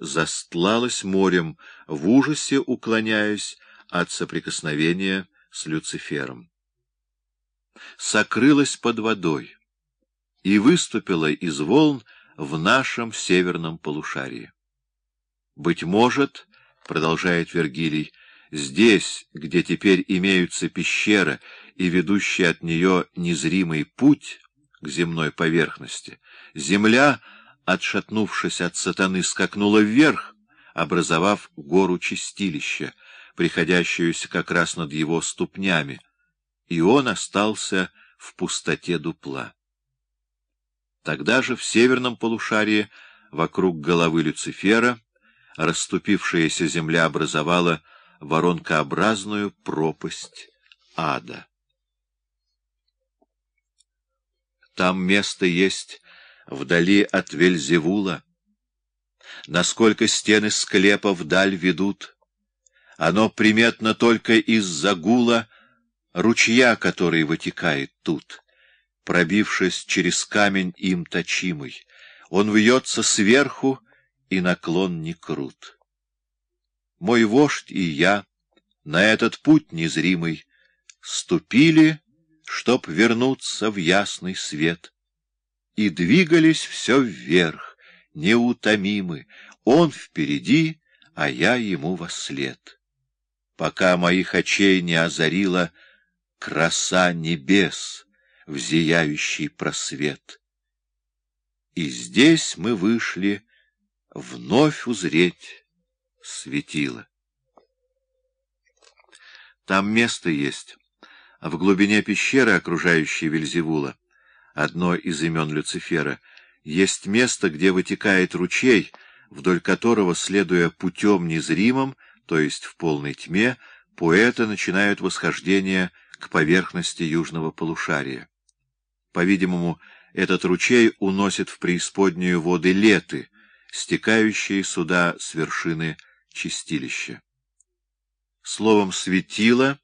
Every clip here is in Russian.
застлалась морем, в ужасе уклоняясь от соприкосновения с Люцифером. Сокрылась под водой и выступила из волн в нашем северном полушарии. Быть может, — продолжает Вергилий, — здесь, где теперь имеются пещера и ведущий от нее незримый путь к земной поверхности, земля, отшатнувшись от сатаны, скакнула вверх, образовав гору чистилища, приходящуюся как раз над его ступнями, и он остался в пустоте дупла. Тогда же в северном полушарии, вокруг головы Люцифера, расступившаяся земля образовала воронкообразную пропасть ада. Там место есть вдали от Вельзевула. Насколько стены склепа вдаль ведут, оно приметно только из-за гула ручья, который вытекает тут, пробившись через камень им точимый. Он вьется сверху, и наклон не крут. Мой вождь и я на этот путь незримый ступили, чтоб вернуться в ясный свет, и двигались все вверх, неутомимы, он впереди, а я ему во след пока моих очей не озарила краса небес в зияющий просвет. И здесь мы вышли вновь узреть светило. Там место есть, в глубине пещеры, окружающей Вельзевула, одно из имен Люцифера, есть место, где вытекает ручей, вдоль которого, следуя путем незримым, то есть в полной тьме, поэты начинают восхождение к поверхности южного полушария. По-видимому, этот ручей уносит в преисподнюю воды леты, стекающие сюда с вершины чистилища. Словом «светило»,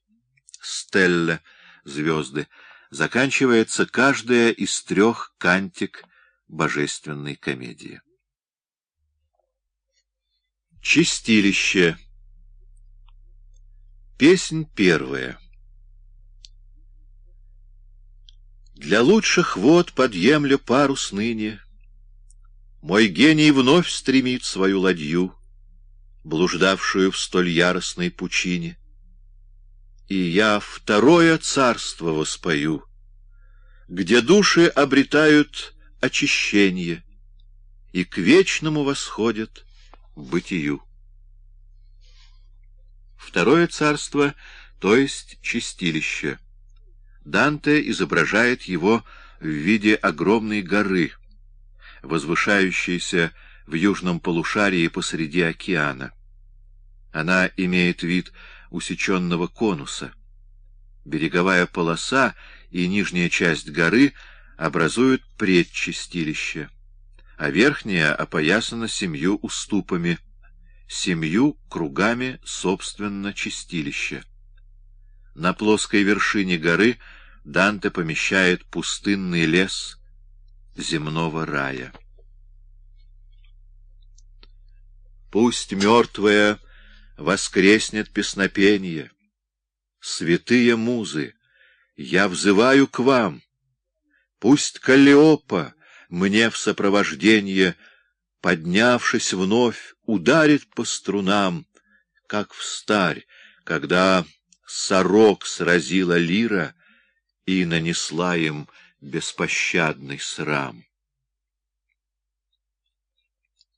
«стелла», «звезды» заканчивается каждая из трех кантик божественной комедии. Чистилище Песнь первая Для лучших вод подъемля парус ныне, Мой гений вновь стремит свою ладью, Блуждавшую в столь яростной пучине. И я второе царство воспою, Где души обретают очищение И к вечному восходят бытию. Второе царство, то есть чистилище. Данте изображает его в виде огромной горы, возвышающейся в южном полушарии посреди океана. Она имеет вид усеченного конуса. Береговая полоса и нижняя часть горы образуют предчистилище, а верхняя опоясана семью уступами — семью кругами, собственно, чистилища. На плоской вершине горы Данте помещает пустынный лес земного рая. Пусть мертвое воскреснет песнопение, святые музы, я взываю к вам, пусть Каллиопа мне в сопровождение — поднявшись вновь, ударит по струнам, как в старь, когда сорок сразила лира и нанесла им беспощадный срам.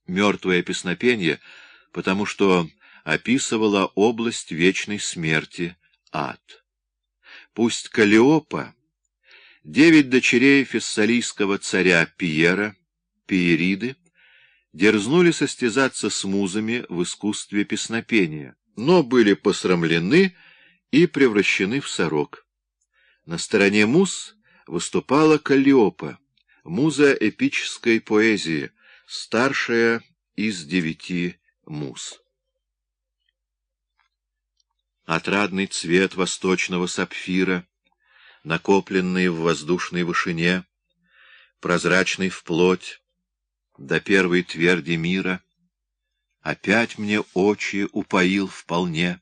Мертвое песнопение, потому что описывала область вечной смерти, ад. Пусть Калиопа, девять дочерей фессалийского царя Пиера, Пиериды, дерзнули состязаться с музами в искусстве песнопения, но были посрамлены и превращены в сорок. На стороне муз выступала Каллиопа, муза эпической поэзии, старшая из девяти муз. Отрадный цвет восточного сапфира, накопленный в воздушной вышине, прозрачный вплоть, до первой тверди мира, опять мне очи упоил вполне.